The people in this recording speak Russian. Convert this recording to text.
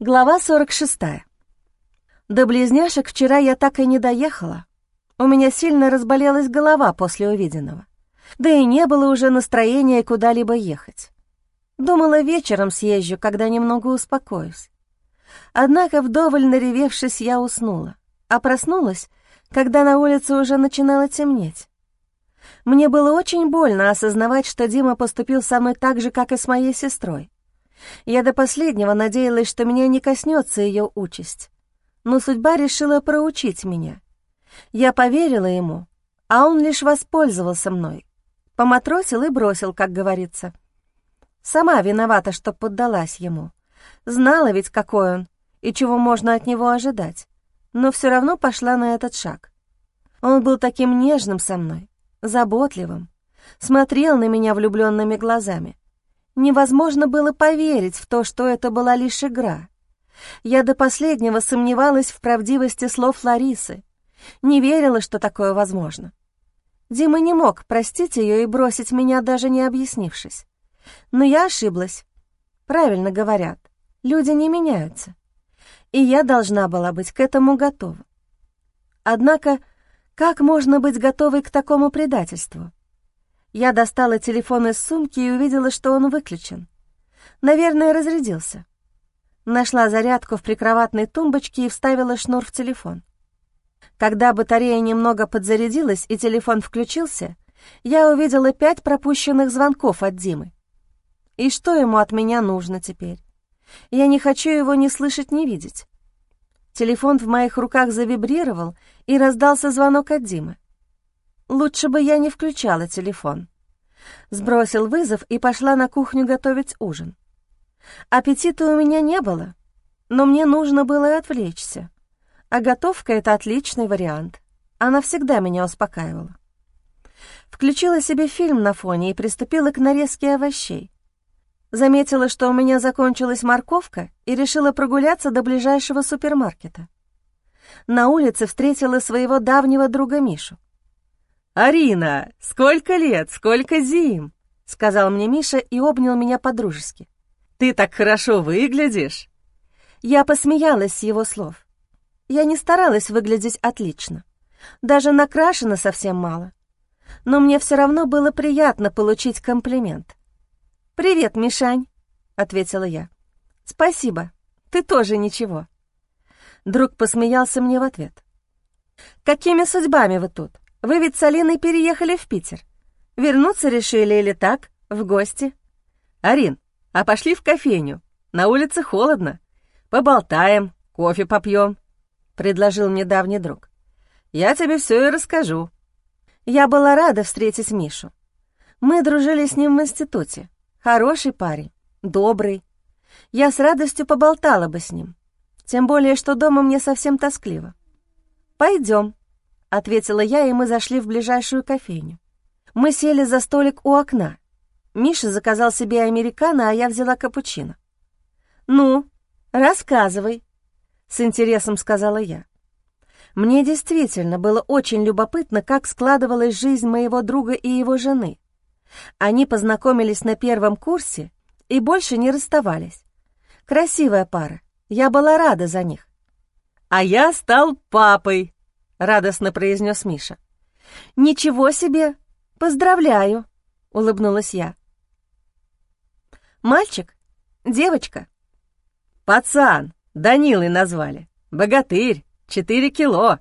Глава 46. До близняшек вчера я так и не доехала. У меня сильно разболелась голова после увиденного. Да и не было уже настроения куда-либо ехать. Думала, вечером съезжу, когда немного успокоюсь. Однако, вдоволь наревевшись, я уснула, а проснулась, когда на улице уже начинало темнеть. Мне было очень больно осознавать, что Дима поступил со мной так же, как и с моей сестрой. Я до последнего надеялась, что меня не коснется ее участь. Но судьба решила проучить меня. Я поверила ему, а он лишь воспользовался мной. Поматросил и бросил, как говорится. Сама виновата, что поддалась ему. Знала ведь, какой он, и чего можно от него ожидать. Но все равно пошла на этот шаг. Он был таким нежным со мной, заботливым, смотрел на меня влюбленными глазами. Невозможно было поверить в то, что это была лишь игра. Я до последнего сомневалась в правдивости слов Ларисы, не верила, что такое возможно. Дима не мог простить ее и бросить меня, даже не объяснившись. Но я ошиблась. Правильно говорят, люди не меняются. И я должна была быть к этому готова. Однако, как можно быть готовой к такому предательству? Я достала телефон из сумки и увидела, что он выключен. Наверное, разрядился. Нашла зарядку в прикроватной тумбочке и вставила шнур в телефон. Когда батарея немного подзарядилась и телефон включился, я увидела пять пропущенных звонков от Димы. И что ему от меня нужно теперь? Я не хочу его ни слышать, ни видеть. Телефон в моих руках завибрировал, и раздался звонок от Димы. Лучше бы я не включала телефон. Сбросил вызов и пошла на кухню готовить ужин. Аппетита у меня не было, но мне нужно было отвлечься. А готовка — это отличный вариант. Она всегда меня успокаивала. Включила себе фильм на фоне и приступила к нарезке овощей. Заметила, что у меня закончилась морковка и решила прогуляться до ближайшего супермаркета. На улице встретила своего давнего друга Мишу. «Арина, сколько лет, сколько зим!» — сказал мне Миша и обнял меня по-дружески. «Ты так хорошо выглядишь!» Я посмеялась с его слов. Я не старалась выглядеть отлично. Даже накрашена совсем мало. Но мне все равно было приятно получить комплимент. «Привет, Мишань», — ответила я. «Спасибо, ты тоже ничего». Друг посмеялся мне в ответ. «Какими судьбами вы тут? Вы ведь с Алиной переехали в Питер. Вернуться решили или так, в гости? Арин, а пошли в кофейню. На улице холодно. Поболтаем, кофе попьем, предложил мне давний друг. Я тебе все и расскажу. Я была рада встретить Мишу. Мы дружили с ним в институте. Хороший парень, добрый. Я с радостью поболтала бы с ним. Тем более, что дома мне совсем тоскливо. Пойдем, — ответила я, и мы зашли в ближайшую кофейню. Мы сели за столик у окна. Миша заказал себе американо, а я взяла капучино. «Ну, рассказывай», — с интересом сказала я. Мне действительно было очень любопытно, как складывалась жизнь моего друга и его жены. Они познакомились на первом курсе и больше не расставались. Красивая пара, я была рада за них. «А я стал папой», — радостно произнес Миша. «Ничего себе! Поздравляю!» — улыбнулась я. «Мальчик? Девочка?» «Пацан! Данилой назвали. Богатырь! Четыре кило!»